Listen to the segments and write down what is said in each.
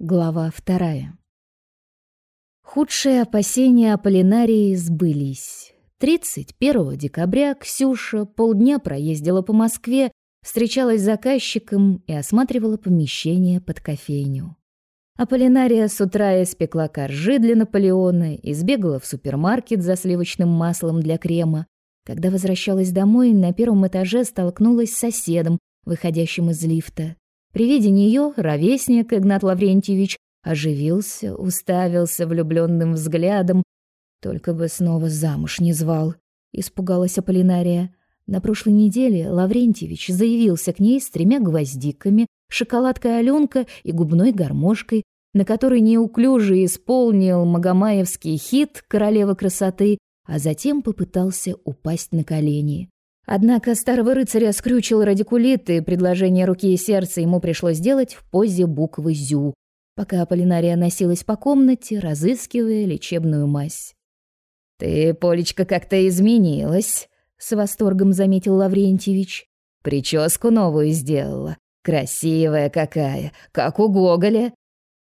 Глава вторая. Худшие опасения Аполлинарии сбылись. 31 декабря Ксюша полдня проездила по Москве, встречалась с заказчиком и осматривала помещение под кофейню. Аполлинария с утра испекла коржи для Наполеона и сбегала в супермаркет за сливочным маслом для крема. Когда возвращалась домой, на первом этаже столкнулась с соседом, выходящим из лифта. При виде нее ровесник Игнат Лаврентьевич оживился, уставился влюбленным взглядом. Только бы снова замуж не звал, испугалась Аполлинария. На прошлой неделе Лаврентьевич заявился к ней с тремя гвоздиками, шоколадкой Аленка и губной гармошкой, на которой неуклюже исполнил магомаевский хит «Королева красоты», а затем попытался упасть на колени. Однако старого рыцаря скрючил радикулит, и предложение руки и сердца ему пришлось сделать в позе буквы «зю», пока Аполлинария носилась по комнате, разыскивая лечебную мазь. «Ты, Полечка, как-то изменилась», — с восторгом заметил Лаврентьевич. «Прическу новую сделала. Красивая какая, как у Гоголя».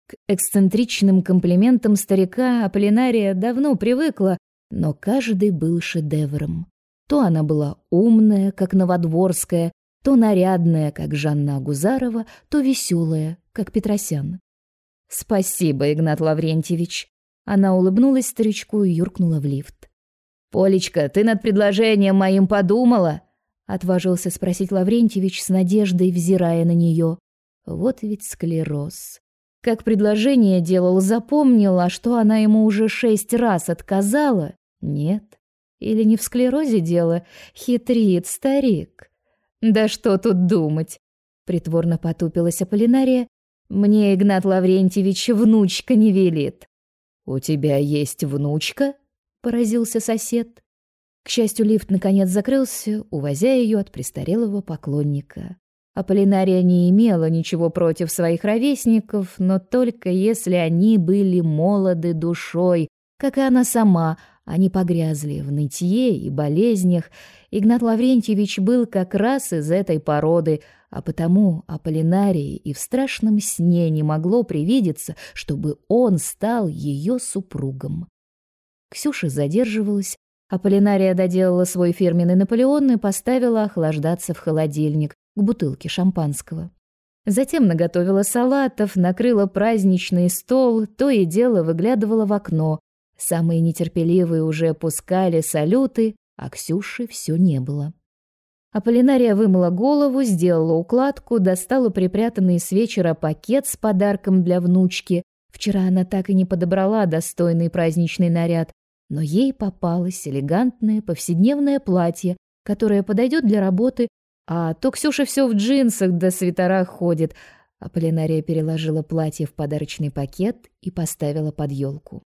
К эксцентричным комплиментам старика Аполлинария давно привыкла, но каждый был шедевром. То она была умная, как Новодворская, то нарядная, как Жанна Агузарова, то веселая, как Петросян. «Спасибо, Игнат Лаврентьевич». Она улыбнулась старичку и юркнула в лифт. «Полечка, ты над предложением моим подумала?» Отважился спросить Лаврентьевич с надеждой, взирая на нее. Вот ведь склероз. Как предложение делал, запомнил, а что она ему уже шесть раз отказала? Нет. Или не в склерозе дело? Хитрит старик. Да что тут думать? Притворно потупилась Аполлинария. Мне Игнат Лаврентьевич внучка не велит. У тебя есть внучка? Поразился сосед. К счастью, лифт наконец закрылся, увозя ее от престарелого поклонника. Аполлинария не имела ничего против своих ровесников, но только если они были молоды душой, как и она сама, они погрязли в нытье и болезнях. Игнат Лаврентьевич был как раз из этой породы, а потому Аполлинарии и в страшном сне не могло привидеться, чтобы он стал ее супругом. Ксюша задерживалась. Аполлинария доделала свой фирменный Наполеон и поставила охлаждаться в холодильник к бутылке шампанского. Затем наготовила салатов, накрыла праздничный стол, то и дело выглядывала в окно, Самые нетерпеливые уже опускали салюты, а Ксюши все не было. Аполлинария вымыла голову, сделала укладку, достала припрятанный с вечера пакет с подарком для внучки. Вчера она так и не подобрала достойный праздничный наряд, но ей попалось элегантное повседневное платье, которое подойдет для работы, а то Ксюша все в джинсах да свитерах ходит. Аполлинария переложила платье в подарочный пакет и поставила под елку.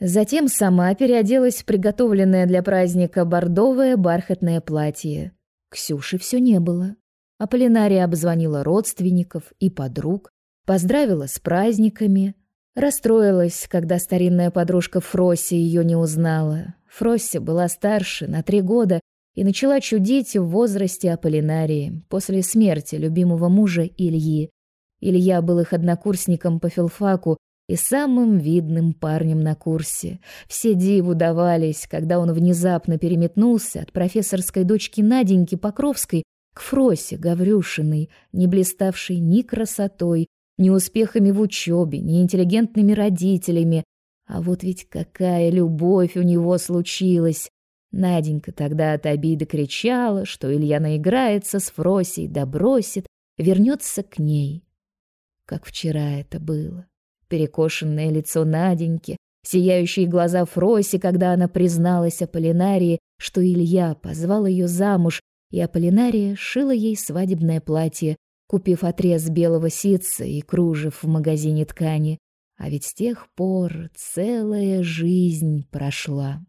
Затем сама переоделась в приготовленное для праздника бордовое бархатное платье. Ксюши все не было. Аполлинария обзвонила родственников и подруг, поздравила с праздниками, расстроилась, когда старинная подружка Фросси ее не узнала. Фросси была старше на три года и начала чудить в возрасте Аполлинарии после смерти любимого мужа Ильи. Илья был их однокурсником по филфаку и самым видным парнем на курсе. Все диву давались, когда он внезапно переметнулся от профессорской дочки Наденьки Покровской к Фросе Гаврюшиной, не блиставшей ни красотой, ни успехами в учебе, ни интеллигентными родителями. А вот ведь какая любовь у него случилась! Наденька тогда от обиды кричала, что Илья наиграется с Фросей, да вернется к ней. Как вчера это было перекошенное лицо Наденьки, сияющие глаза Фроси, когда она призналась Аполлинарии, что Илья позвал ее замуж, и Аполлинария шила ей свадебное платье, купив отрез белого ситца и кружев в магазине ткани. А ведь с тех пор целая жизнь прошла.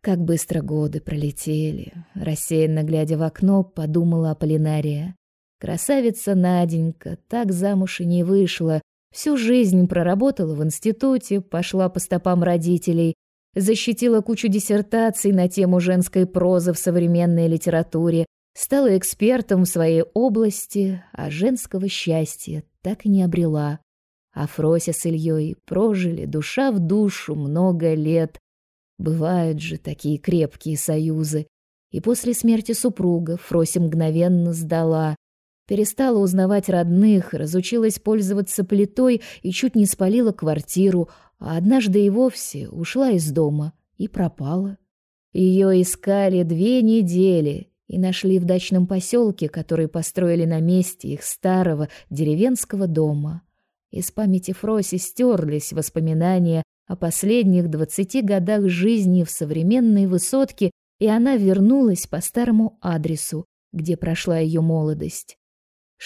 Как быстро годы пролетели, рассеянно глядя в окно, подумала Аполлинария. Красавица Наденька так замуж и не вышла, Всю жизнь проработала в институте, пошла по стопам родителей, защитила кучу диссертаций на тему женской прозы в современной литературе, стала экспертом в своей области, а женского счастья так и не обрела. А Фрося с Ильей прожили душа в душу много лет. Бывают же такие крепкие союзы. И после смерти супруга Фрося мгновенно сдала. Перестала узнавать родных, разучилась пользоваться плитой и чуть не спалила квартиру, а однажды и вовсе ушла из дома и пропала. Ее искали две недели и нашли в дачном поселке, который построили на месте их старого деревенского дома. Из памяти Фроси стерлись воспоминания о последних двадцати годах жизни в современной высотке, и она вернулась по старому адресу, где прошла ее молодость.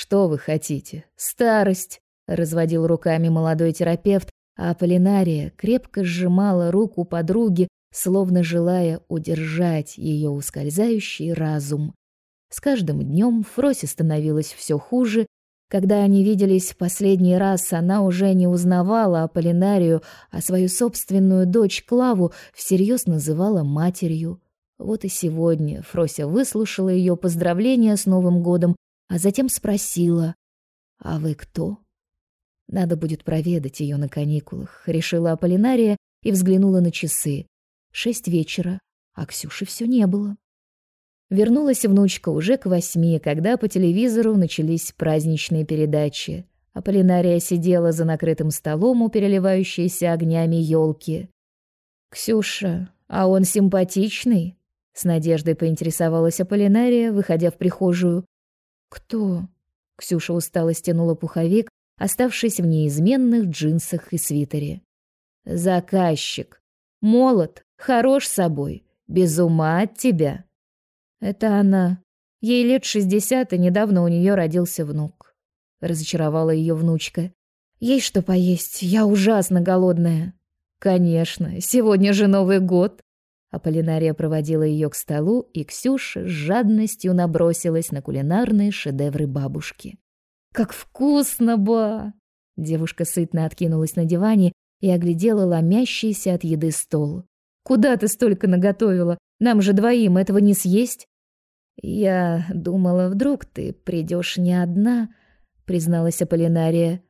«Что вы хотите? Старость!» — разводил руками молодой терапевт, а Аполлинария крепко сжимала руку подруги, словно желая удержать ее ускользающий разум. С каждым днем Фросе становилось все хуже, когда они виделись в последний раз, она уже не узнавала Аполлинарию, а свою собственную дочь Клаву всерьез называла матерью. Вот и сегодня Фрося выслушала ее поздравления с Новым годом, а затем спросила: "А вы кто?" Надо будет проведать ее на каникулах, решила Аполлинария и взглянула на часы. Шесть вечера, а Ксюши все не было. Вернулась внучка уже к восьми, когда по телевизору начались праздничные передачи. Аполлинария сидела за накрытым столом у переливающейся огнями елки. «Ксюша, а он симпатичный?» С надеждой поинтересовалась Аполлинария, выходя в прихожую. «Кто?» Ксюша устало стянула пуховик, оставшись в неизменных джинсах и свитере. «Заказчик. Молод, хорош собой, без ума от тебя». Это она. Ей лет шестьдесят, и недавно у нее родился внук. Разочаровала ее внучка. Ей что поесть? Я ужасно голодная. Конечно, сегодня же Новый год. Аполлинария проводила ее к столу, и Ксюша с жадностью набросилась на кулинарные шедевры бабушки. Как вкусно, ба! Девушка сытно откинулась на диване и оглядела ломящийся от еды стол. Куда ты столько наготовила? Нам же двоим этого не съесть. Я думала, вдруг ты придешь не одна, призналась Аполлинария.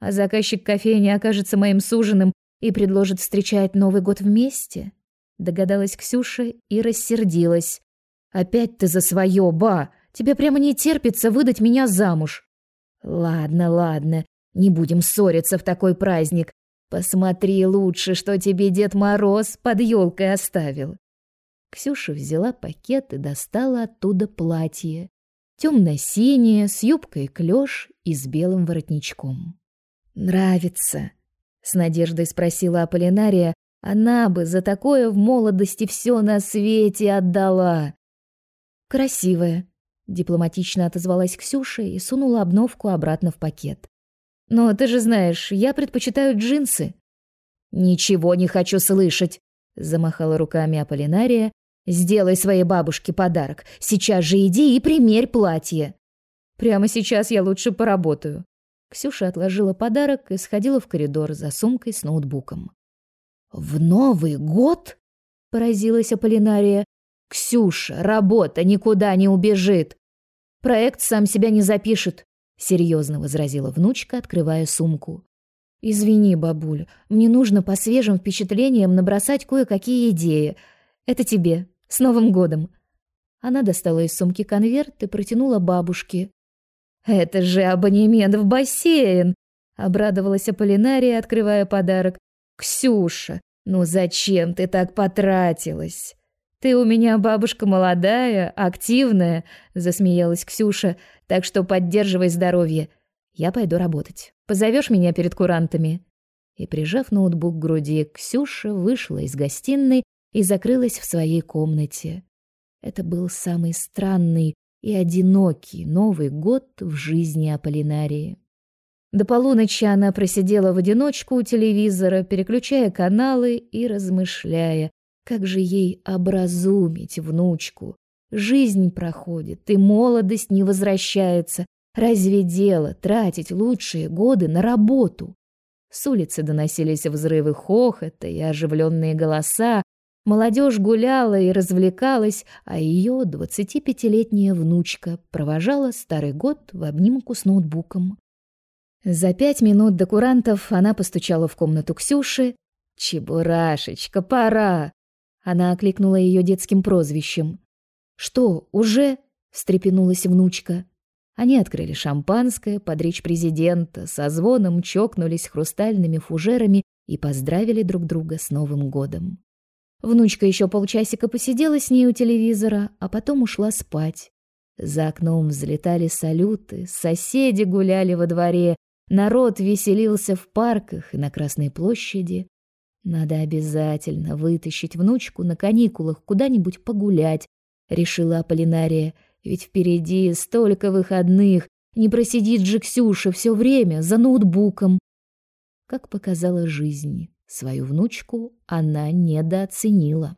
А заказчик кофейни окажется моим суженым и предложит встречать Новый год вместе. Догадалась Ксюша и рассердилась. Опять ты за свое, ба! Тебе прямо не терпится выдать меня замуж. Ладно, ладно, не будем ссориться в такой праздник. Посмотри лучше, что тебе Дед Мороз под елкой оставил. Ксюша взяла пакет и достала оттуда платье. Темно-синее, с юбкой клеш и с белым воротничком. «Нравится?» — с надеждой спросила Аполлинария. «Она бы за такое в молодости все на свете отдала». «Красивая», — дипломатично отозвалась Ксюша и сунула обновку обратно в пакет. «Но ты же знаешь, я предпочитаю джинсы». «Ничего не хочу слышать», — замахала руками Аполлинария Сделай своей бабушке подарок. Сейчас же иди и примерь платье. Прямо сейчас я лучше поработаю. Ксюша отложила подарок и сходила в коридор за сумкой с ноутбуком. В Новый год? поразилась Аполлинария. Ксюша, работа никуда не убежит. Проект сам себя не запишет, серьезно возразила внучка, открывая сумку. Извини, бабуль, мне нужно по свежим впечатлениям набросать кое-какие идеи. Это тебе. С Новым годом!» Она достала из сумки конверт и протянула бабушке. «Это же абонемент в бассейн!» — обрадовалась Аполлинария, открывая подарок. «Ксюша, ну зачем ты так потратилась?» «Ты у меня бабушка молодая, активная», — засмеялась Ксюша, «так что поддерживай здоровье. Я пойду работать. Позовешь меня перед курантами?» И, прижав ноутбук к груди, Ксюша вышла из гостиной и закрылась в своей комнате. Это был самый странный и одинокий Новый год в жизни Аполлинарии. До полуночи она просидела в одиночку у телевизора, переключая каналы и размышляя, как же ей образумить внучку. Жизнь проходит, и молодость не возвращается. Разве дело тратить лучшие годы на работу? С улицы доносились взрывы хохота и оживленные голоса, Молодежь гуляла и развлекалась, а ее двадцатипятилетняя внучка провожала старый год в обнимку с ноутбуком. За пять минут до курантов она постучала в комнату Ксюши. «Чебурашечка, пора!» Она окликнула ее детским прозвищем. «Что, уже?» — встрепенулась внучка. Они открыли шампанское под речь президента, со звоном чокнулись хрустальными фужерами и поздравили друг друга с Новым годом. Внучка еще полчасика посидела с ней у телевизора, а потом ушла спать. За окном взлетали салюты, соседи гуляли во дворе, народ веселился в парках и на Красной площади. Надо обязательно вытащить внучку на каникулах куда-нибудь погулять, решила Аполлинария, ведь впереди столько выходных, не просидит же Ксюша все время за ноутбуком. Как показала жизнь, свою внучку она недооценила.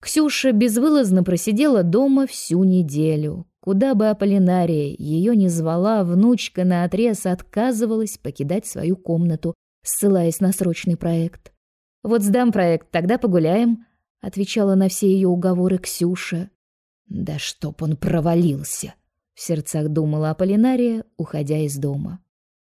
Ксюша безвылазно просидела дома всю неделю. Куда бы Аполлинария ее не звала, внучка наотрез отказывалась покидать свою комнату, ссылаясь на срочный проект. «Вот сдам проект, тогда погуляем», — отвечала на все ее уговоры Ксюша. «Да чтоб он провалился!» — в сердцах думала Аполлинария, уходя из дома.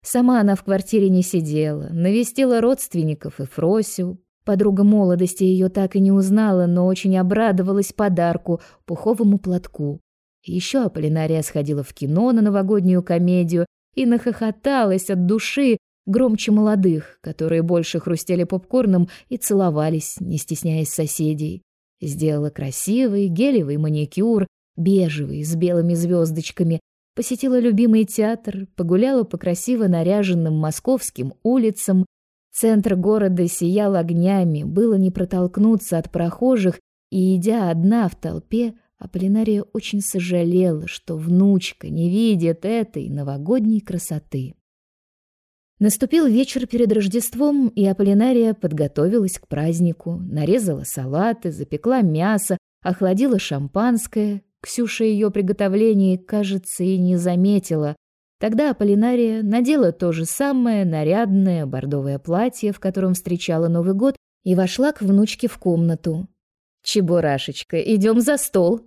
Сама она в квартире не сидела, навестила родственников и Фросю, Подруга молодости ее так и не узнала, но очень обрадовалась подарку — пуховому платку. Еще Аполлинария сходила в кино на новогоднюю комедию и нахохоталась от души громче молодых, которые больше хрустели попкорном и целовались, не стесняясь соседей. Сделала красивый гелевый маникюр, бежевый, с белыми звездочками, посетила любимый театр, погуляла по красиво наряженным московским улицам, Центр города сиял огнями, было не протолкнуться от прохожих, и, идя одна в толпе, Аполлинария очень сожалела, что внучка не видит этой новогодней красоты. Наступил вечер перед Рождеством, и Аполлинария подготовилась к празднику, нарезала салаты, запекла мясо, охладила шампанское. Ксюша ее приготовлений, кажется, и не заметила, Тогда Аполлинария надела то же самое нарядное бордовое платье, в котором встречала Новый год, и вошла к внучке в комнату. «Чебурашечка, идем за стол!»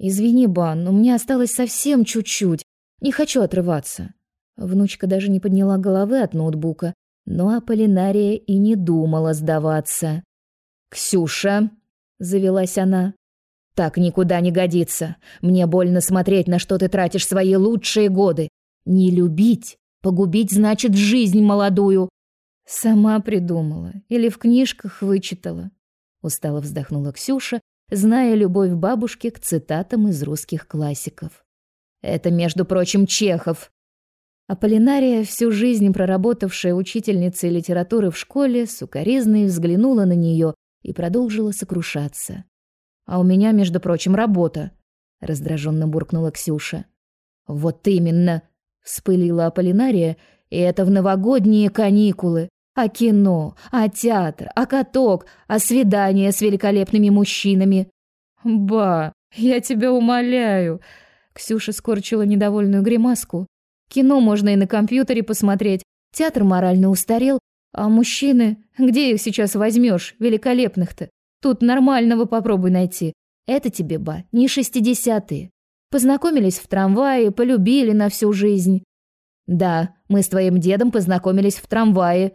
«Извини, Бан, у меня осталось совсем чуть-чуть. Не хочу отрываться». Внучка даже не подняла головы от ноутбука, но Аполлинария и не думала сдаваться. «Ксюша!» — завелась она. «Так никуда не годится. Мне больно смотреть, на что ты тратишь свои лучшие годы. Не любить, погубить значит жизнь молодую. Сама придумала или в книжках вычитала. Устало вздохнула Ксюша, зная любовь бабушки к цитатам из русских классиков. Это, между прочим, Чехов. Аполлинария, всю жизнь проработавшая учительницей литературы в школе, сукоризной взглянула на нее и продолжила сокрушаться. «А у меня, между прочим, работа», — раздраженно буркнула Ксюша. «Вот именно!» Вспылила Аполлинария, и это в новогодние каникулы. А кино, а театр, а каток, а свидания с великолепными мужчинами. Ба, я тебя умоляю. Ксюша скорчила недовольную гримаску. Кино можно и на компьютере посмотреть. Театр морально устарел, а мужчины, где их сейчас возьмешь, великолепных-то? Тут нормального попробуй найти. Это тебе, ба, не шестидесятые. Познакомились в трамвае, полюбили на всю жизнь. Да, мы с твоим дедом познакомились в трамвае,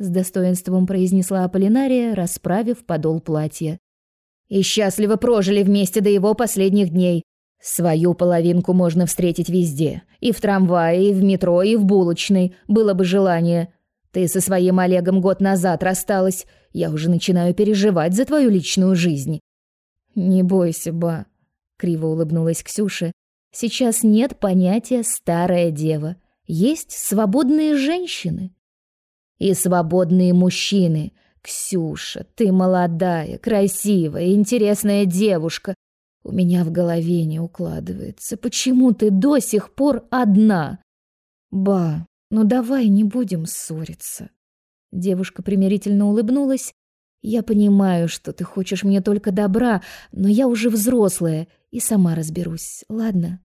с достоинством произнесла Аполлинария, расправив подол платья. И счастливо прожили вместе до его последних дней. Свою половинку можно встретить везде, и в трамвае, и в метро, и в булочной, было бы желание. Ты со своим Олегом год назад рассталась. Я уже начинаю переживать за твою личную жизнь. Не бойся, ба, криво улыбнулась Ксюша. Сейчас нет понятия старая дева. Есть свободные женщины и свободные мужчины. Ксюша, ты молодая, красивая, интересная девушка. У меня в голове не укладывается. Почему ты до сих пор одна? Ба, ну давай не будем ссориться. Девушка примирительно улыбнулась. Я понимаю, что ты хочешь мне только добра, но я уже взрослая и сама разберусь, ладно?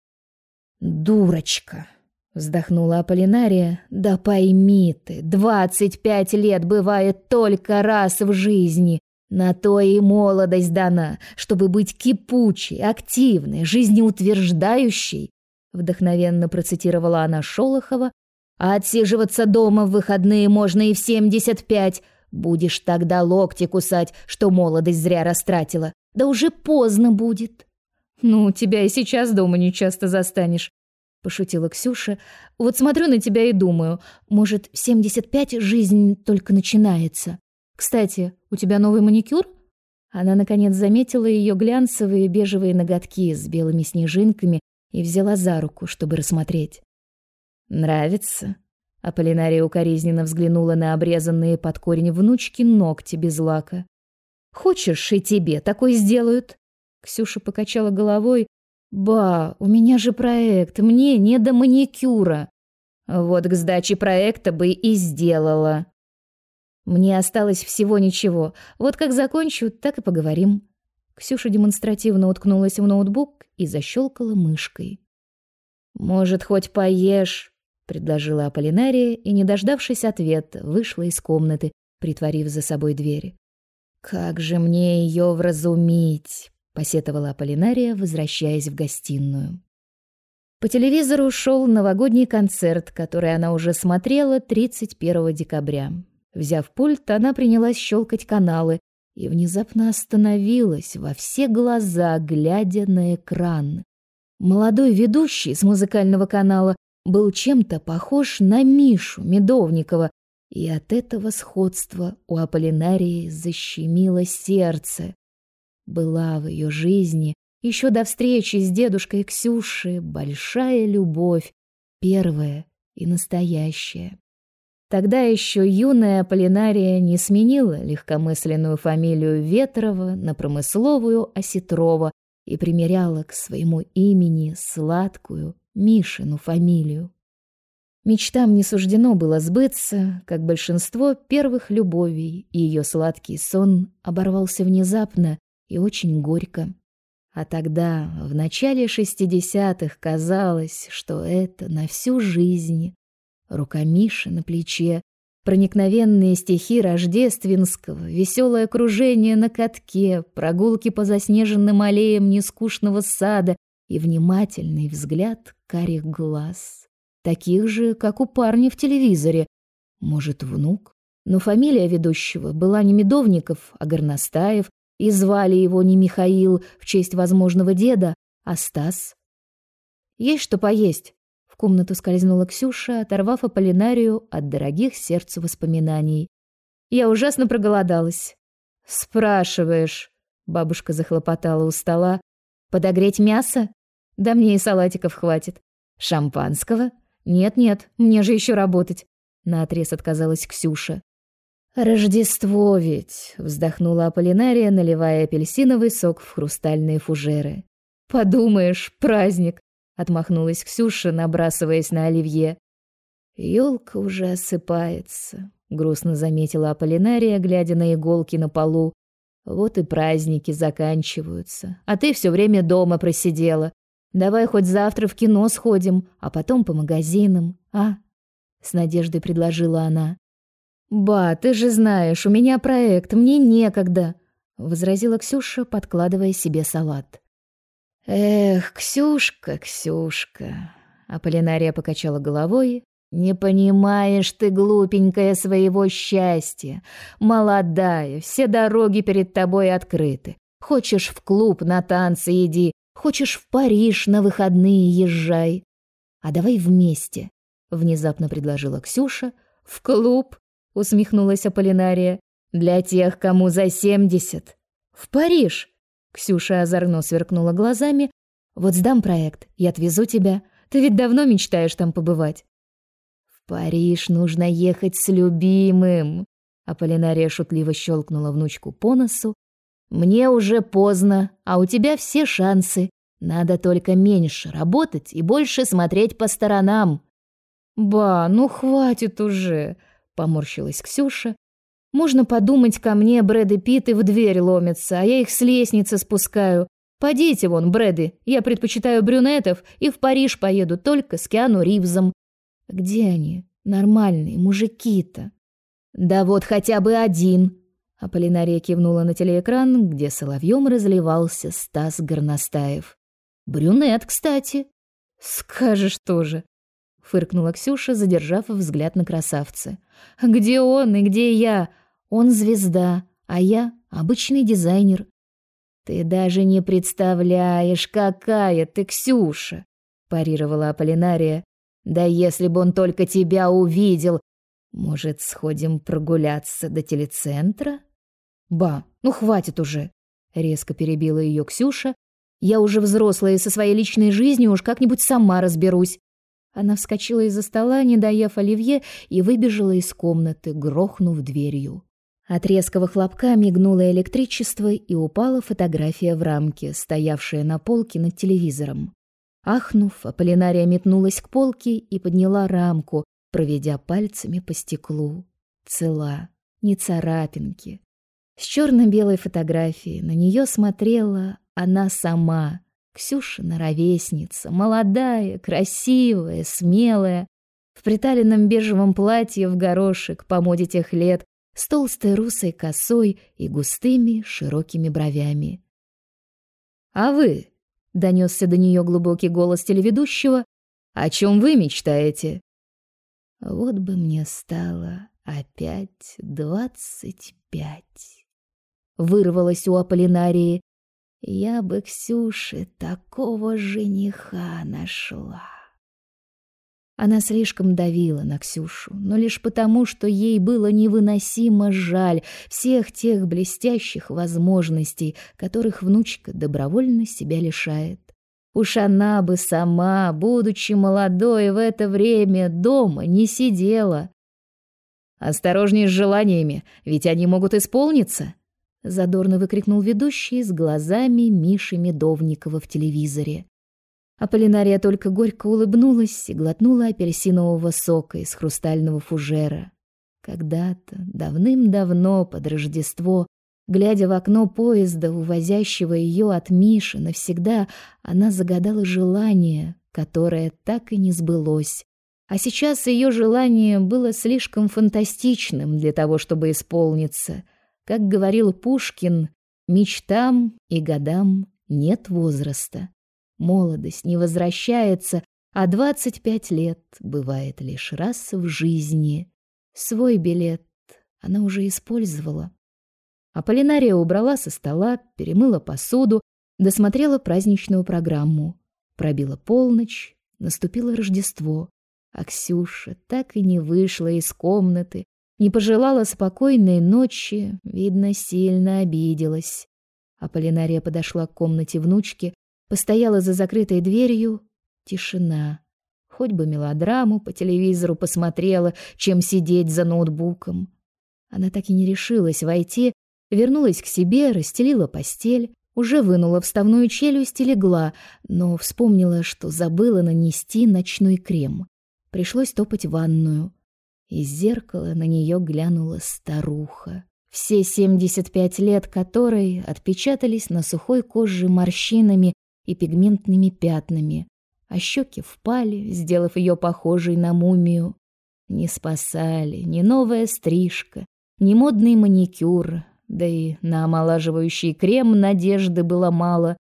Дурочка, вздохнула Аполлинария. Да пойми ты, двадцать пять лет бывает только раз в жизни. На то и молодость дана, чтобы быть кипучей, активной, жизнеутверждающей. Вдохновенно процитировала она Шолохова, А отсиживаться дома в выходные можно и в 75. Будешь тогда локти кусать, что молодость зря растратила. Да уже поздно будет. Ну, тебя и сейчас дома не часто застанешь, пошутила Ксюша. Вот смотрю на тебя и думаю, может, в 75 жизнь только начинается. Кстати, у тебя новый маникюр? Она наконец заметила ее глянцевые бежевые ноготки с белыми снежинками и взяла за руку, чтобы рассмотреть. Нравится? Аполлинария укоризненно взглянула на обрезанные под корень внучки ногти без лака. Хочешь, и тебе такой сделают? Ксюша покачала головой. Ба, у меня же проект, мне не до маникюра. Вот к сдаче проекта бы и сделала. Мне осталось всего ничего. Вот как закончу, так и поговорим. Ксюша демонстративно уткнулась в ноутбук и защелкала мышкой. Может, хоть поешь, предложила Аполлинария и, не дождавшись ответа, вышла из комнаты, притворив за собой дверь. Как же мне ее вразумить, посетовала Аполлинария, возвращаясь в гостиную. По телевизору шел новогодний концерт, который она уже смотрела 31 декабря. Взяв пульт, она принялась щелкать каналы и внезапно остановилась во все глаза, глядя на экран. Молодой ведущий с музыкального канала был чем-то похож на Мишу Медовникова, и от этого сходства у Аполлинарии защемило сердце. Была в ее жизни еще до встречи с дедушкой Ксюшей большая любовь, первая и настоящая. Тогда еще юная Аполлинария не сменила легкомысленную фамилию Ветрова на промысловую Осетрова и примеряла к своему имени сладкую Мишину фамилию. Мечтам не суждено было сбыться, как большинство первых любовей, и ее сладкий сон оборвался внезапно и очень горько. А тогда, в начале шестидесятых, казалось, что это на всю жизнь рука Миши на плече, проникновенные стихи рождественского, веселое окружение на катке, прогулки по заснеженным аллеям нескучного сада и внимательный взгляд карих глаз, таких же, как у парня в телевизоре. Может, внук? Но фамилия ведущего была не Медовников, а Горностаев, и звали его не Михаил в честь возможного деда, а Стас. Есть что поесть? комнату скользнула Ксюша, оторвав Аполлинарию от дорогих сердцу воспоминаний. Я ужасно проголодалась. Спрашиваешь, бабушка захлопотала у стола. Подогреть мясо? Да мне и салатиков хватит. Шампанского? Нет-нет, мне же еще работать. Наотрез отказалась Ксюша. Рождество ведь, вздохнула Аполлинария, наливая апельсиновый сок в хрустальные фужеры. Подумаешь, праздник отмахнулась Ксюша, набрасываясь на оливье. Ёлка уже осыпается, грустно заметила Аполлинария, глядя на иголки на полу. Вот и праздники заканчиваются, а ты все время дома просидела. Давай хоть завтра в кино сходим, а потом по магазинам, а? С надеждой предложила она. Ба, ты же знаешь, у меня проект, мне некогда, возразила Ксюша, подкладывая себе салат. Эх, Ксюшка, Ксюшка. Аполлинария покачала головой. Не понимаешь ты, глупенькая, своего счастья. Молодая, все дороги перед тобой открыты. Хочешь в клуб на танцы иди, хочешь в Париж на выходные езжай. А давай вместе, внезапно предложила Ксюша. В клуб, усмехнулась Аполлинария. Для тех, кому за семьдесят. В Париж. Ксюша озорно сверкнула глазами. Вот сдам проект и отвезу тебя. Ты ведь давно мечтаешь там побывать. В Париж нужно ехать с любимым. Аполлинария шутливо щелкнула внучку по носу. Мне уже поздно, а у тебя все шансы. Надо только меньше работать и больше смотреть по сторонам. Ба, ну хватит уже, поморщилась Ксюша можно подумать, ко мне Брэд и и в дверь ломятся, а я их с лестницы спускаю. Подите вон, Брэды, я предпочитаю брюнетов и в Париж поеду только с Киану Ривзом. Где они, нормальные мужики-то? Да вот хотя бы один. Аполлинария кивнула на телеэкран, где соловьем разливался Стас Горностаев. Брюнет, кстати. Скажешь тоже. Фыркнула Ксюша, задержав взгляд на красавца. Где он и где я? Он звезда, а я обычный дизайнер. Ты даже не представляешь, какая ты, Ксюша, парировала Аполлинария. Да если бы он только тебя увидел, может, сходим прогуляться до телецентра? Ба, ну хватит уже, резко перебила ее Ксюша. Я уже взрослая со своей личной жизнью уж как-нибудь сама разберусь. Она вскочила из-за стола, не доев оливье, и выбежала из комнаты, грохнув дверью. От резкого хлопка мигнуло электричество и упала фотография в рамке, стоявшая на полке над телевизором. Ахнув, Аполлинария метнулась к полке и подняла рамку, проведя пальцами по стеклу. Цела, не царапинки. С черно-белой фотографией на нее смотрела она сама, Ксюшина ровесница, молодая, красивая, смелая, в приталенном бежевом платье в горошек по моде тех лет, с толстой русой косой и густыми широкими бровями. «А вы?» — донесся до нее глубокий голос телеведущего. «О чем вы мечтаете?» «Вот бы мне стало опять двадцать пять». Вырвалось у Аполлинарии, я бы Ксюше такого жениха нашла. Она слишком давила на Ксюшу, но лишь потому, что ей было невыносимо жаль всех тех блестящих возможностей, которых внучка добровольно себя лишает. Уж она бы сама, будучи молодой, в это время дома не сидела. Осторожней с желаниями, ведь они могут исполниться, задорно выкрикнул ведущий с глазами Миши Медовникова в телевизоре. Аполлинария только горько улыбнулась и глотнула апельсинового сока из хрустального фужера. Когда-то, давным-давно, под Рождество, глядя в окно поезда, увозящего ее от Миши навсегда, она загадала желание, которое так и не сбылось. А сейчас ее желание было слишком фантастичным для того, чтобы исполниться. Как говорил Пушкин, мечтам и годам нет возраста. Молодость не возвращается, а двадцать пять лет бывает лишь раз в жизни. Свой билет она уже использовала. Аполлинария убрала со стола, перемыла посуду, досмотрела праздничную программу. Пробила полночь, наступило Рождество. А Ксюша так и не вышла из комнаты, не пожелала спокойной ночи, видно, сильно обиделась. Аполлинария подошла к комнате внучки, постояла за закрытой дверью. Тишина. Хоть бы мелодраму по телевизору посмотрела, чем сидеть за ноутбуком. Она так и не решилась войти, вернулась к себе, расстелила постель, уже вынула вставную челюсть и легла, но вспомнила, что забыла нанести ночной крем. Пришлось топать в ванную. Из зеркала на нее глянула старуха. Все 75 лет которой отпечатались на сухой коже морщинами и пигментными пятнами, а щеки впали, сделав ее похожей на мумию. Не спасали ни новая стрижка, ни модный маникюр, да и на омолаживающий крем надежды было мало.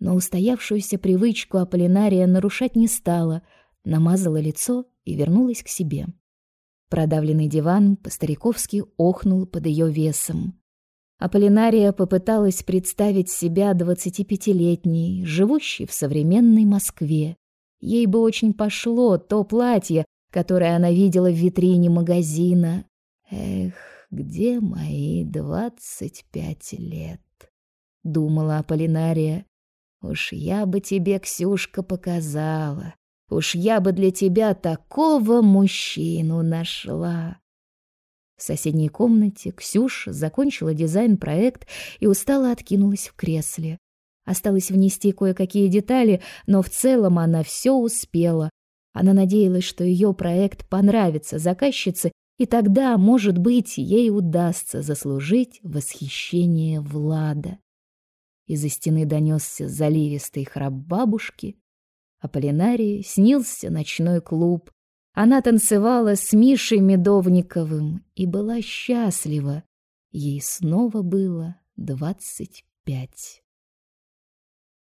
Но устоявшуюся привычку Аполлинария нарушать не стала, намазала лицо и вернулась к себе. Продавленный диван по-стариковски охнул под ее весом. Аполлинария попыталась представить себя двадцатипятилетней, живущей в современной Москве. Ей бы очень пошло то платье, которое она видела в витрине магазина. Эх, где мои двадцать пять лет? Думала Аполлинария. Уж я бы тебе, Ксюшка, показала, Уж я бы для тебя такого мужчину нашла. В соседней комнате Ксюша закончила дизайн-проект и устало откинулась в кресле. Осталось внести кое-какие детали, но в целом она все успела. Она надеялась, что ее проект понравится заказчице, и тогда, может быть, ей удастся заслужить восхищение Влада. Из-за стены донесся заливистый храп бабушки, Аполлинарии снился ночной клуб. Она танцевала с Мишей Медовниковым и была счастлива. Ей снова было двадцать пять.